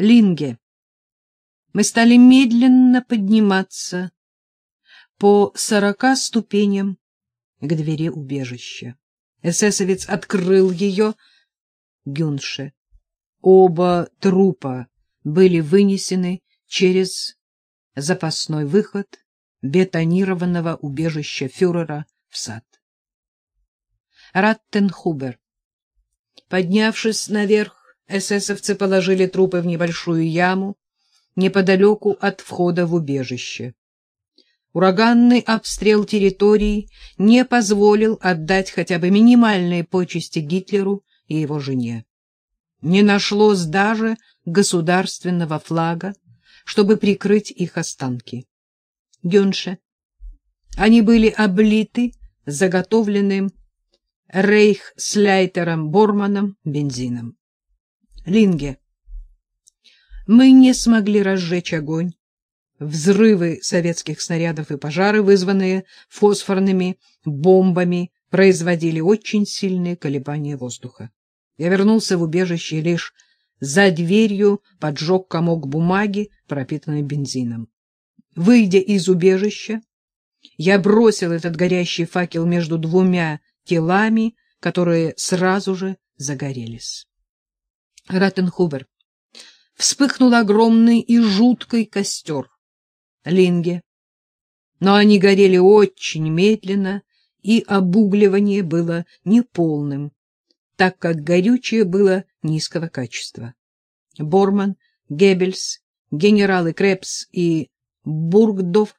Линге. Мы стали медленно подниматься по сорока ступеням к двери убежища. Эсэсовец открыл ее. Гюнше. Оба трупа были вынесены через запасной выход бетонированного убежища фюрера в сад. Раттенхубер. Поднявшись наверх, эсэсовцы положили трупы в небольшую яму неподалеку от входа в убежище. Ураганный обстрел территории не позволил отдать хотя бы минимальные почести Гитлеру и его жене. Не нашлось даже государственного флага, чтобы прикрыть их останки. Гюнше. Они были облиты заготовленным рейхсляйтером Борманом бензином. Линге. Мы не смогли разжечь огонь. Взрывы советских снарядов и пожары, вызванные фосфорными бомбами, производили очень сильные колебания воздуха. Я вернулся в убежище лишь за дверью поджег комок бумаги, пропитанный бензином. Выйдя из убежища, я бросил этот горящий факел между двумя телами, которые сразу же загорелись. Раттенхубер. Вспыхнул огромный и жуткий костер. Линге. Но они горели очень медленно, и обугливание было неполным, так как горючее было низкого качества. Борман, Геббельс, генералы Крепс и Бургдорф,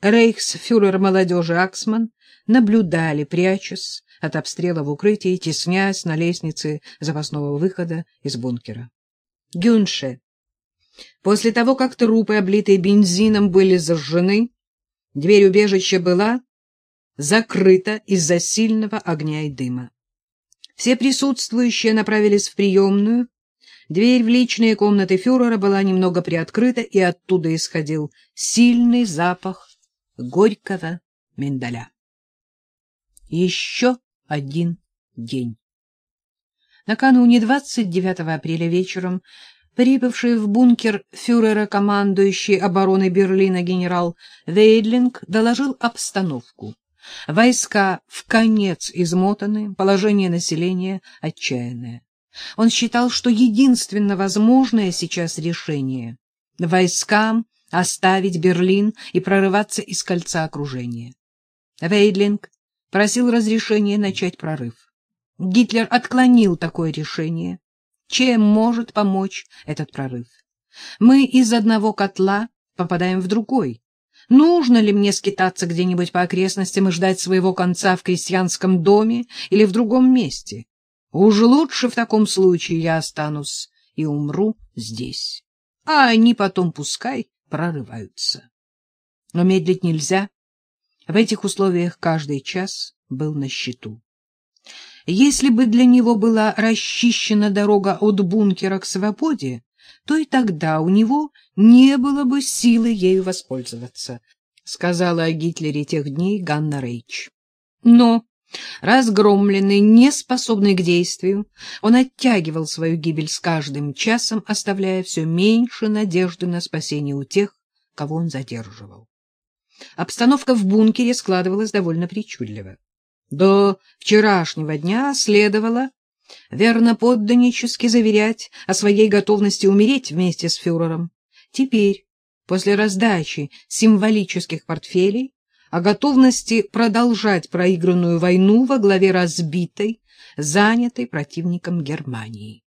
рейхсфюрер молодежи Аксман наблюдали, прячась от обстрела в укрытии, теснясь на лестнице запасного выхода из бункера. Гюнше. После того, как трупы, облитые бензином, были зажжены, дверь убежища была закрыта из-за сильного огня и дыма. Все присутствующие направились в приемную. Дверь в личные комнаты фюрера была немного приоткрыта, и оттуда исходил сильный запах горького миндаля. Еще один день. Накануне 29 апреля вечером прибывший в бункер фюрера командующий обороной Берлина генерал Вейдлинг доложил обстановку. Войска в конец измотаны, положение населения отчаянное. Он считал, что единственно возможное сейчас решение — войскам оставить Берлин и прорываться из кольца окружения. Вейдлинг просил разрешения начать прорыв. Гитлер отклонил такое решение. Чем может помочь этот прорыв? Мы из одного котла попадаем в другой. Нужно ли мне скитаться где-нибудь по окрестностям и ждать своего конца в крестьянском доме или в другом месте? Уж лучше в таком случае я останусь и умру здесь. А они потом пускай прорываются. Но медлить нельзя. В этих условиях каждый час был на счету. Если бы для него была расчищена дорога от бункера к свободе, то и тогда у него не было бы силы ею воспользоваться, сказала о Гитлере тех дней Ганна Рейч. Но, разгромленный, неспособный к действию, он оттягивал свою гибель с каждым часом, оставляя все меньше надежды на спасение у тех, кого он задерживал. Обстановка в бункере складывалась довольно причудливо. До вчерашнего дня следовало верно подданнически заверять о своей готовности умереть вместе с фюрером. Теперь, после раздачи символических портфелей, о готовности продолжать проигранную войну во главе разбитой, занятой противником Германии.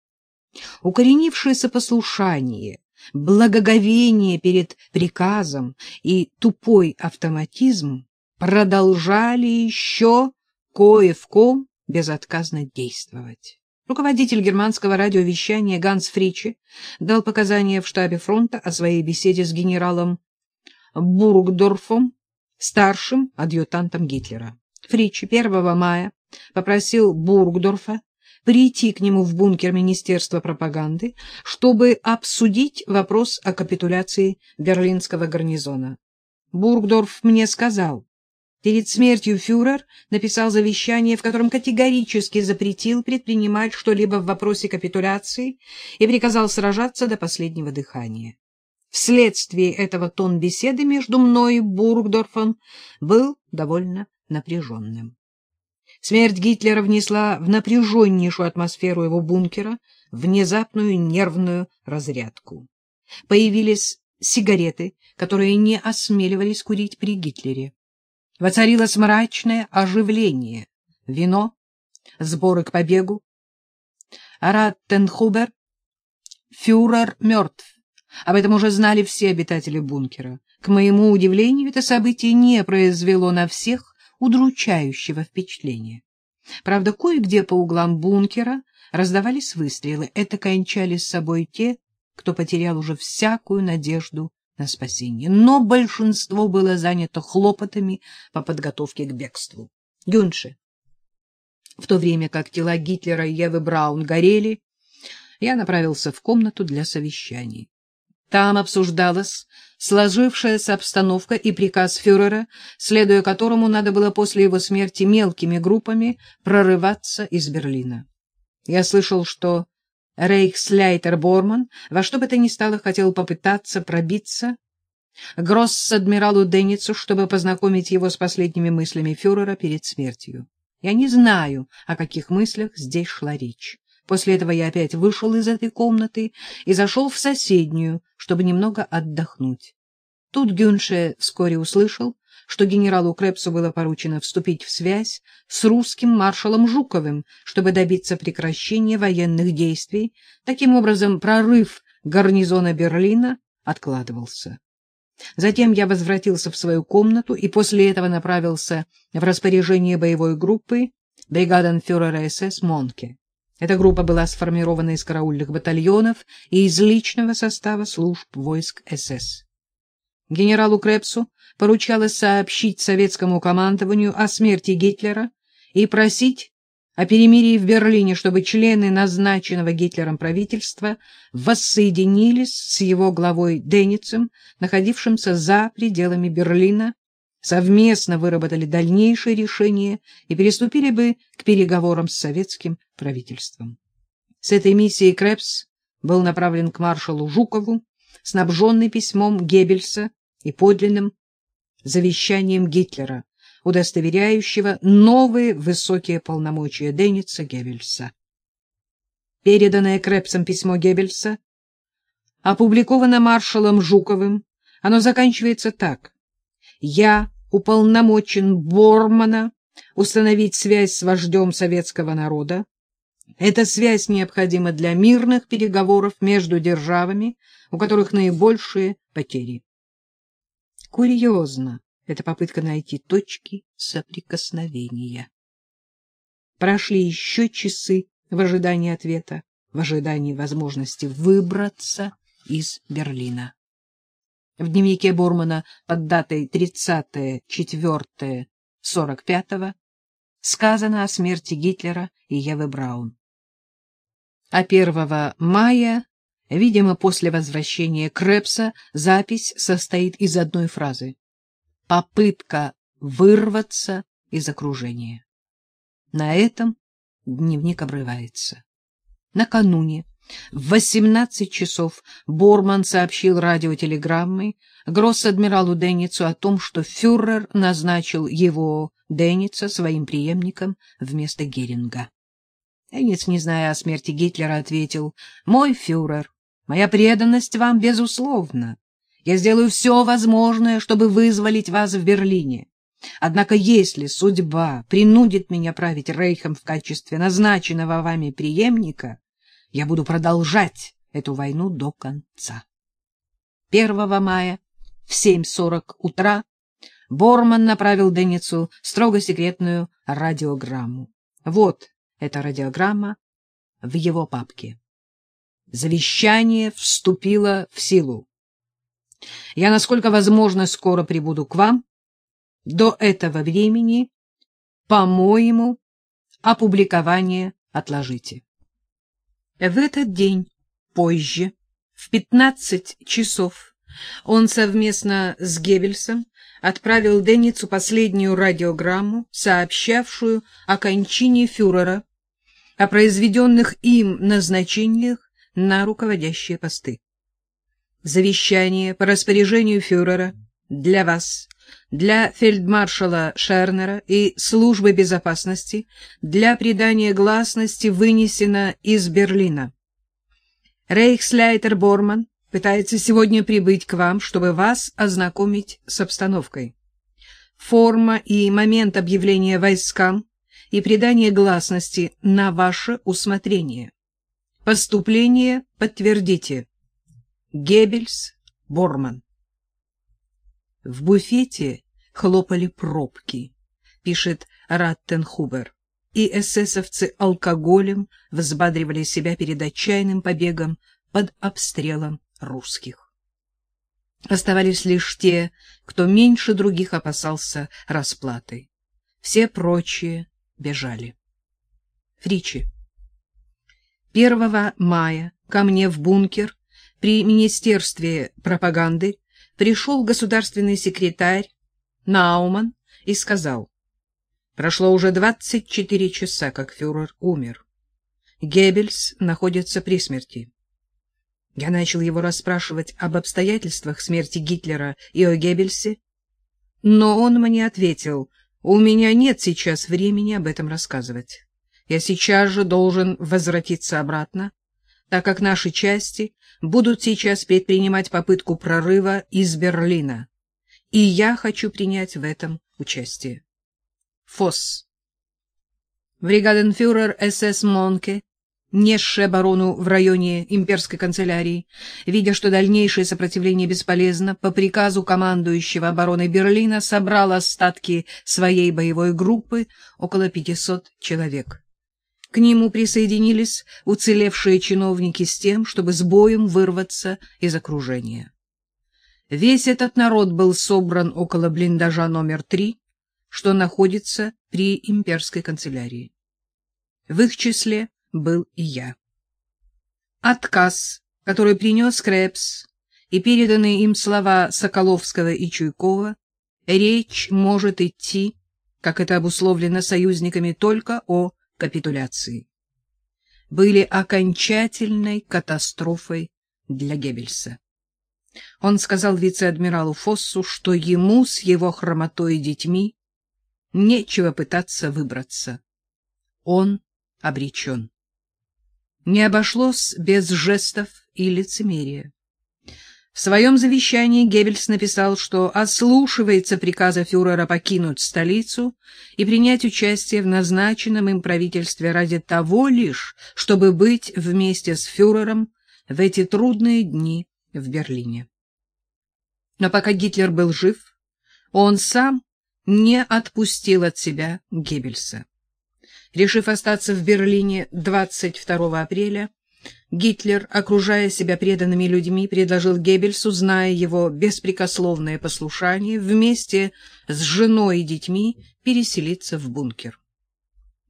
Укоренившееся послушание, благоговение перед приказом и тупой автоматизм продолжали еще кое в ком безотказно действовать. Руководитель германского радиовещания Ганс Фричи дал показания в штабе фронта о своей беседе с генералом Бургдорфом, старшим адъютантом Гитлера. Фричи 1 мая попросил Бургдорфа прийти к нему в бункер Министерства пропаганды, чтобы обсудить вопрос о капитуляции берлинского гарнизона. Бургдорф мне сказал, Перед смертью фюрер написал завещание, в котором категорически запретил предпринимать что-либо в вопросе капитуляции и приказал сражаться до последнего дыхания. Вследствие этого тон беседы между мной и Бургдорфом был довольно напряженным. Смерть Гитлера внесла в напряженнейшую атмосферу его бункера внезапную нервную разрядку. Появились сигареты, которые не осмеливались курить при Гитлере. Воцарилось мрачное оживление. Вино, сборы к побегу. Раттенхубер, фюрер мертв. Об этом уже знали все обитатели бункера. К моему удивлению, это событие не произвело на всех удручающего впечатления. Правда, кое-где по углам бункера раздавались выстрелы. Это кончали с собой те, кто потерял уже всякую надежду на спасение. Но большинство было занято хлопотами по подготовке к бегству. Гюнше. В то время как тела Гитлера и Евы Браун горели, я направился в комнату для совещаний. Там обсуждалась сложившаяся обстановка и приказ фюрера, следуя которому надо было после его смерти мелкими группами прорываться из Берлина. Я слышал, что Рейхсляйтер Борман во что бы то ни стало хотел попытаться пробиться гросс-адмиралу Денницу, чтобы познакомить его с последними мыслями фюрера перед смертью. Я не знаю, о каких мыслях здесь шла речь. После этого я опять вышел из этой комнаты и зашел в соседнюю, чтобы немного отдохнуть. Тут Гюнше вскоре услышал, что генералу Крепсу было поручено вступить в связь с русским маршалом Жуковым, чтобы добиться прекращения военных действий. Таким образом, прорыв гарнизона Берлина откладывался. Затем я возвратился в свою комнату и после этого направился в распоряжение боевой группы бригаденфюрера СС Монке. Эта группа была сформирована из караульных батальонов и из личного состава служб войск СС. Генералу Крепсу поручалось сообщить советскому командованию о смерти Гитлера и просить о перемирии в Берлине, чтобы члены назначенного Гитлером правительства воссоединились с его главой Деницем, находившимся за пределами Берлина, совместно выработали дальнейшие решения и переступили бы к переговорам с советским правительством. С этой миссией Крепс был направлен к маршалу Жукову, снабженный письмом Геббельса и подлинным завещанием Гитлера, удостоверяющего новые высокие полномочия Денница Геббельса. Переданное Крепсом письмо Геббельса опубликовано маршалом Жуковым. Оно заканчивается так. «Я уполномочен Бормана установить связь с вождем советского народа. Эта связь необходима для мирных переговоров между державами, у которых наибольшие потери. Курьезно эта попытка найти точки соприкосновения. Прошли еще часы в ожидании ответа, в ожидании возможности выбраться из Берлина. В дневнике Бормана под датой 30.04.45 сказано о смерти Гитлера и Евы Браун. А 1 мая, видимо, после возвращения Крепса, запись состоит из одной фразы «Попытка вырваться из окружения». На этом дневник обрывается. Накануне в 18 часов Борман сообщил радиотелеграммой гросс-адмиралу Денницу о том, что фюрер назначил его, Денница, своим преемником вместо Геринга. Денниц, не зная о смерти Гитлера, ответил, «Мой фюрер, моя преданность вам безусловна. Я сделаю все возможное, чтобы вызволить вас в Берлине. Однако если судьба принудит меня править Рейхом в качестве назначенного вами преемника, я буду продолжать эту войну до конца. 1 мая в 7.40 утра Борман направил Денницу строго секретную радиограмму. Вот эта радиограмма в его папке. Завещание вступило в силу. Я, насколько возможно, скоро прибуду к вам. До этого времени, по-моему, опубликование отложите. В этот день, позже, в 15 часов, он совместно с Геббельсом отправил Денницу последнюю радиограмму, сообщавшую о кончине фюрера, о произведенных им назначениях на руководящие посты. Завещание по распоряжению фюрера для вас, для фельдмаршала Шернера и службы безопасности для придания гласности вынесено из Берлина. Рейхсляйтер Борман пытается сегодня прибыть к вам, чтобы вас ознакомить с обстановкой. Форма и момент объявления войскам и придания гласности на ваше усмотрение. Поступление подтвердите. Геббельс, Борман. В буфете хлопали пробки, пишет Раттенхубер, и эсэсовцы алкоголем взбадривали себя перед отчаянным побегом под обстрелом русских. Оставались лишь те, кто меньше других опасался расплаты. Все прочие бежали. Фричи. 1 мая ко мне в бункер при Министерстве пропаганды пришел государственный секретарь Науман и сказал, прошло уже 24 часа, как фюрер умер. Геббельс находится при смерти. Я начал его расспрашивать об обстоятельствах смерти Гитлера и о Геббельсе, но он мне ответил, у меня нет сейчас времени об этом рассказывать. Я сейчас же должен возвратиться обратно, так как наши части будут сейчас предпринимать попытку прорыва из Берлина, и я хочу принять в этом участие. ФОС. Бригаденфюрер СС Монке, несший оборону в районе имперской канцелярии, видя, что дальнейшее сопротивление бесполезно, по приказу командующего обороной Берлина собрал остатки своей боевой группы около 500 человек. К нему присоединились уцелевшие чиновники с тем, чтобы с боем вырваться из окружения. Весь этот народ был собран около блиндажа номер три, что находится при имперской канцелярии. В их числе был и я. Отказ, который принес Крепс, и переданные им слова Соколовского и Чуйкова, речь может идти, как это обусловлено союзниками, только о капитуляции были окончательной катастрофой для Геббельса. Он сказал вице-адмиралу Фоссу, что ему с его хромотой и детьми нечего пытаться выбраться. Он обречен. Не обошлось без жестов и лицемерия. В своем завещании Геббельс написал, что ослушивается приказа фюрера покинуть столицу и принять участие в назначенном им правительстве ради того лишь, чтобы быть вместе с фюрером в эти трудные дни в Берлине. Но пока Гитлер был жив, он сам не отпустил от себя Геббельса. Решив остаться в Берлине 22 апреля, Гитлер, окружая себя преданными людьми, предложил Геббельсу, зная его беспрекословное послушание, вместе с женой и детьми переселиться в бункер.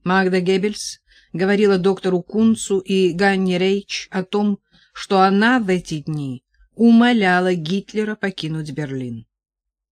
Магда Геббельс говорила доктору Кунцу и Ганне Рейч о том, что она в эти дни умоляла Гитлера покинуть Берлин.